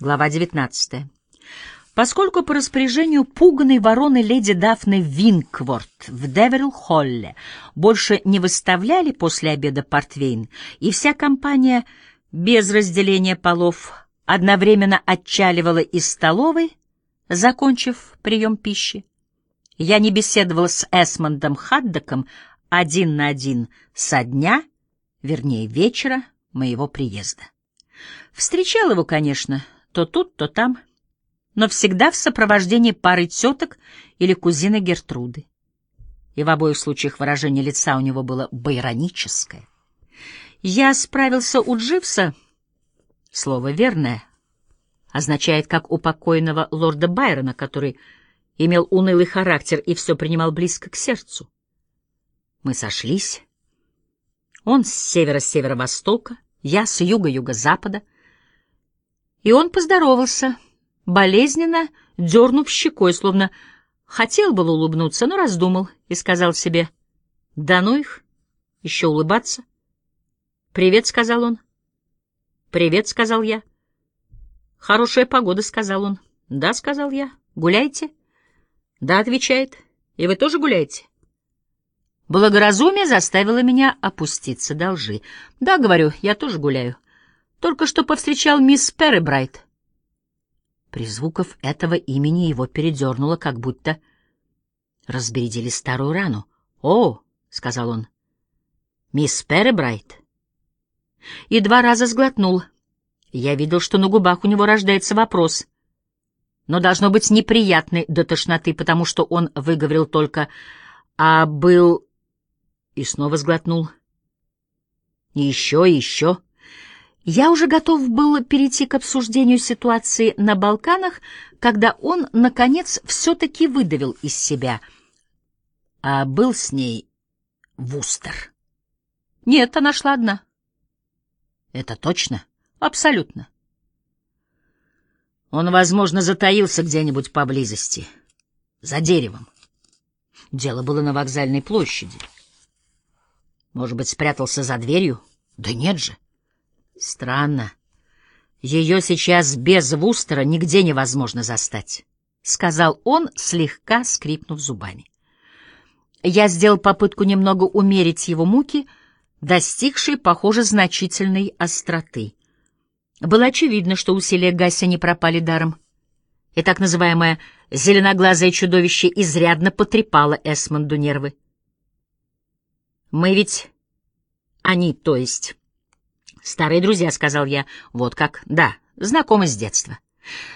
Глава 19. Поскольку по распоряжению пуганной вороны леди Дафны Винкворт в Деверилл-Холле больше не выставляли после обеда портвейн, и вся компания без разделения полов одновременно отчаливала из столовой, закончив прием пищи, я не беседовала с Эсмондом Хаддоком один на один со дня, вернее, вечера моего приезда. Встречал его, конечно, то тут, то там, но всегда в сопровождении пары теток или кузины Гертруды. И в обоих случаях выражение лица у него было байроническое. Я справился у Дживса, слово верное, означает, как у покойного лорда Байрона, который имел унылый характер и все принимал близко к сердцу. Мы сошлись. Он с севера-северо-востока, я с юга-юго-запада. И он поздоровался, болезненно дернув щекой, словно хотел было улыбнуться, но раздумал и сказал себе, «Да ну их, еще улыбаться». «Привет», — сказал он. «Привет», — сказал я. «Хорошая погода», — сказал он. «Да», — сказал я. «Гуляйте?» «Да», — отвечает. «И вы тоже гуляете?» Благоразумие заставило меня опуститься до лжи. «Да», — говорю, — «я тоже гуляю. Только что повстречал мисс Перебрайт». При звуках этого имени его передернуло, как будто разбередили старую рану. «О», — сказал он, — «мисс Перебрайт». И два раза сглотнул. Я видел, что на губах у него рождается вопрос — но должно быть неприятный до тошноты, потому что он выговорил только «а был...» и снова сглотнул. И еще, еще. Я уже готов был перейти к обсуждению ситуации на Балканах, когда он, наконец, все-таки выдавил из себя. А был с ней Вустер. Нет, она шла одна. Это точно? Абсолютно. Он, возможно, затаился где-нибудь поблизости, за деревом. Дело было на вокзальной площади. Может быть, спрятался за дверью? Да нет же. Странно. Ее сейчас без Вустера нигде невозможно застать, — сказал он, слегка скрипнув зубами. Я сделал попытку немного умерить его муки, достигшие, похоже, значительной остроты. Было очевидно, что усилия Гася не пропали даром. И так называемое «зеленоглазое чудовище» изрядно потрепало Эсмонду нервы. «Мы ведь... они, то есть...» «Старые друзья», — сказал я. «Вот как? Да, знакомы с детства.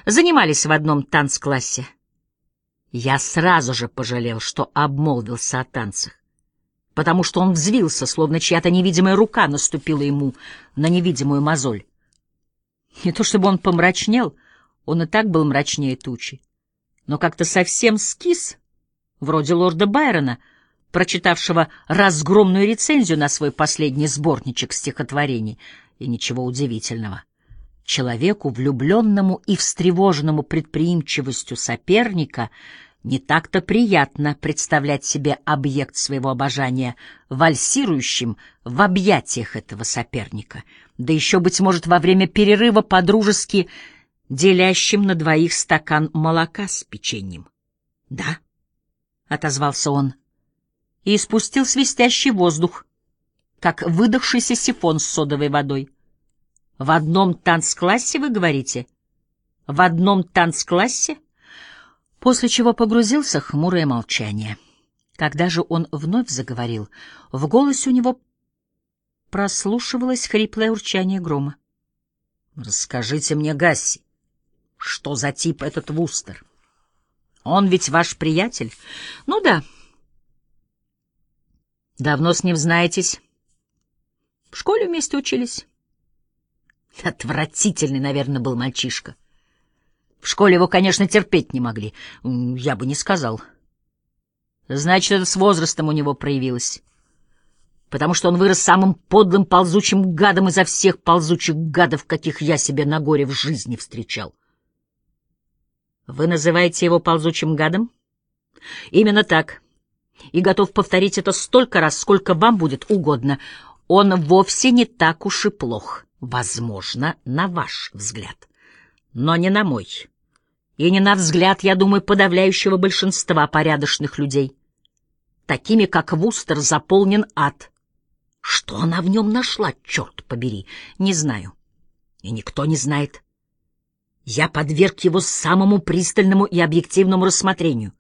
Занимались в одном танцклассе». Я сразу же пожалел, что обмолвился о танцах, потому что он взвился, словно чья-то невидимая рука наступила ему на невидимую мозоль. Не то чтобы он помрачнел, он и так был мрачнее тучи, но как-то совсем скис, вроде лорда Байрона, прочитавшего разгромную рецензию на свой последний сборничек стихотворений, и ничего удивительного. Человеку, влюбленному и встревоженному предприимчивостью соперника, не так-то приятно представлять себе объект своего обожания вальсирующим в объятиях этого соперника — да еще, быть может, во время перерыва подружески делящим на двоих стакан молока с печеньем. — Да, — отозвался он, и испустил свистящий воздух, как выдохшийся сифон с содовой водой. — В одном танцклассе, вы говорите? — В одном танцклассе? После чего погрузился хмурое молчание. Когда же он вновь заговорил, в голосе у него прослушивалось хриплое урчание грома. «Расскажите мне, Гасси, что за тип этот Вустер? Он ведь ваш приятель?» «Ну да». «Давно с ним знаетесь?» «В школе вместе учились». Отвратительный, наверное, был мальчишка. В школе его, конечно, терпеть не могли. Я бы не сказал. Значит, это с возрастом у него проявилось потому что он вырос самым подлым ползучим гадом изо всех ползучих гадов, каких я себе на горе в жизни встречал. Вы называете его ползучим гадом? Именно так. И готов повторить это столько раз, сколько вам будет угодно. Он вовсе не так уж и плох, возможно, на ваш взгляд. но не на мой. И не на взгляд, я думаю, подавляющего большинства порядочных людей. Такими, как Вустер, заполнен ад. Что она в нем нашла, черт побери, не знаю. И никто не знает. Я подверг его самому пристальному и объективному рассмотрению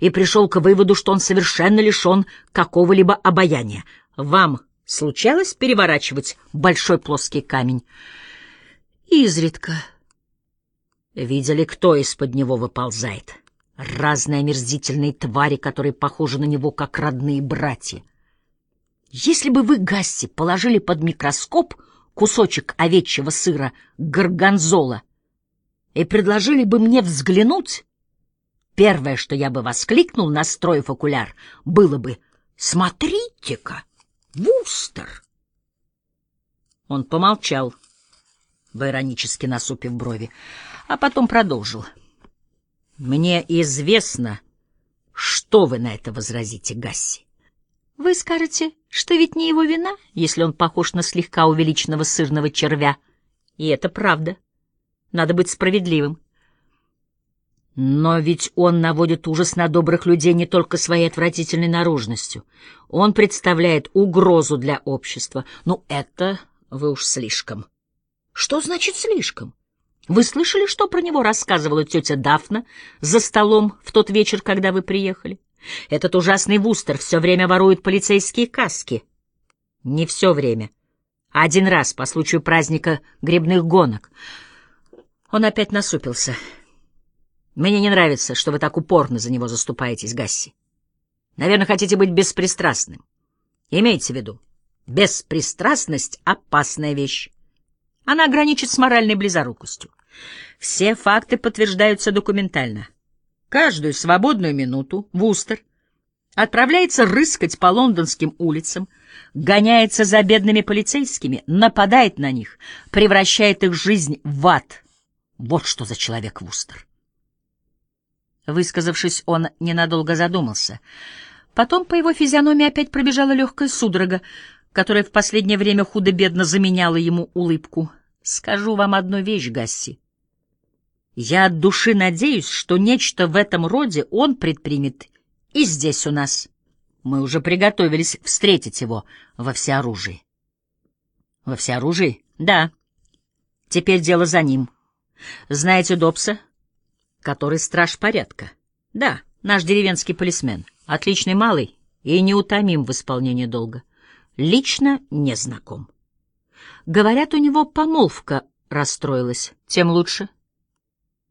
и пришел к выводу, что он совершенно лишен какого-либо обаяния. Вам случалось переворачивать большой плоский камень? Изредка. Видели, кто из-под него выползает? Разные омерзительные твари, которые похожи на него, как родные братья. Если бы вы, Гасси, положили под микроскоп кусочек овечьего сыра горгонзола и предложили бы мне взглянуть, первое, что я бы воскликнул, настроив окуляр, было бы «Смотрите-ка, Вустер!» Он помолчал, иронически насупив брови, а потом продолжил. «Мне известно, что вы на это возразите, Гасси. Вы скажете, что ведь не его вина, если он похож на слегка увеличенного сырного червя. И это правда. Надо быть справедливым. Но ведь он наводит ужас на добрых людей не только своей отвратительной наружностью. Он представляет угрозу для общества. Ну, это вы уж слишком. Что значит слишком? Вы слышали, что про него рассказывала тетя Дафна за столом в тот вечер, когда вы приехали? Этот ужасный Вустер все время ворует полицейские каски. Не все время. Один раз по случаю праздника грибных гонок. Он опять насупился. — мне не нравится, что вы так упорно за него заступаетесь, Гасси. Наверное, хотите быть беспристрастным. Имейте в виду, беспристрастность — опасная вещь. Она граничит с моральной близорукостью. Все факты подтверждаются документально. Каждую свободную минуту Вустер отправляется рыскать по лондонским улицам, гоняется за бедными полицейскими, нападает на них, превращает их жизнь в ад. Вот что за человек Вустер. Высказавшись, он ненадолго задумался. Потом по его физиономии опять пробежала легкая судорога, которая в последнее время худо-бедно заменяла ему улыбку. «Скажу вам одну вещь, Гасси. Я от души надеюсь, что нечто в этом роде он предпримет и здесь у нас. Мы уже приготовились встретить его во всеоружии». «Во всеоружии?» «Да. Теперь дело за ним. Знаете Добса?» Который страж порядка. Да, наш деревенский полисмен. Отличный малый и неутомим в исполнении долга. Лично не знаком. Говорят, у него помолвка расстроилась. Тем лучше.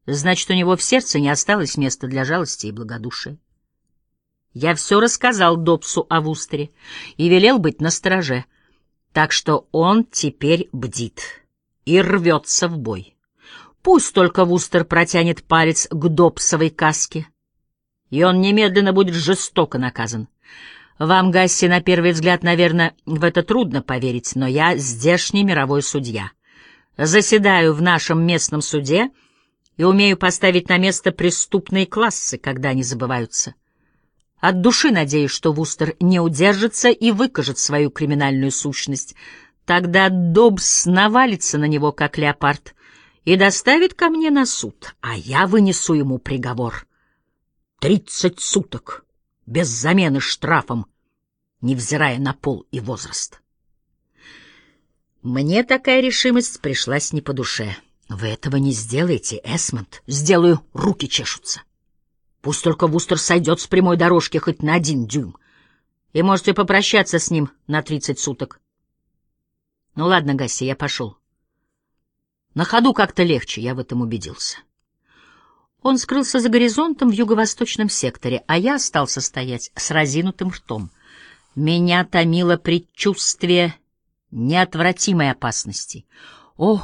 Значит, у него в сердце не осталось места для жалости и благодушия. Я все рассказал Добсу о Вустере и велел быть настороже, так что он теперь бдит и рвется в бой. Пусть только Вустер протянет палец к Добсовой каске, и он немедленно будет жестоко наказан. Вам, Гасси, на первый взгляд, наверное, в это трудно поверить, но я здешний мировой судья. Заседаю в нашем местном суде и умею поставить на место преступные классы, когда они забываются. От души надеюсь, что Вустер не удержится и выкажет свою криминальную сущность. Тогда Добс навалится на него, как леопард, и доставит ко мне на суд, а я вынесу ему приговор. Тридцать суток, без замены штрафом, невзирая на пол и возраст. Мне такая решимость пришлась не по душе. Вы этого не сделаете, Эсмонд. Сделаю, руки чешутся. Пусть только Вустер сойдет с прямой дорожки хоть на один дюйм. И можете попрощаться с ним на тридцать суток. Ну ладно, Гасси, я пошел. На ходу как-то легче, я в этом убедился. Он скрылся за горизонтом в юго-восточном секторе, а я остался стоять с разинутым ртом. Меня томило предчувствие неотвратимой опасности. «О,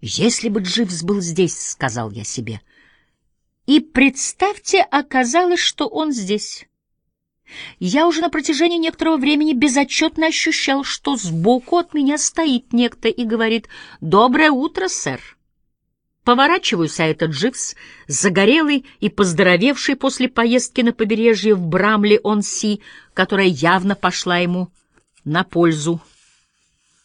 если бы Дживс был здесь!» — сказал я себе. И представьте, оказалось, что он здесь. Я уже на протяжении некоторого времени безотчетно ощущал, что сбоку от меня стоит некто и говорит «Доброе утро, сэр». Поворачиваюсь, а это Дживс, загорелый и поздоровевший после поездки на побережье в Брамли-он-Си, которая явно пошла ему на пользу.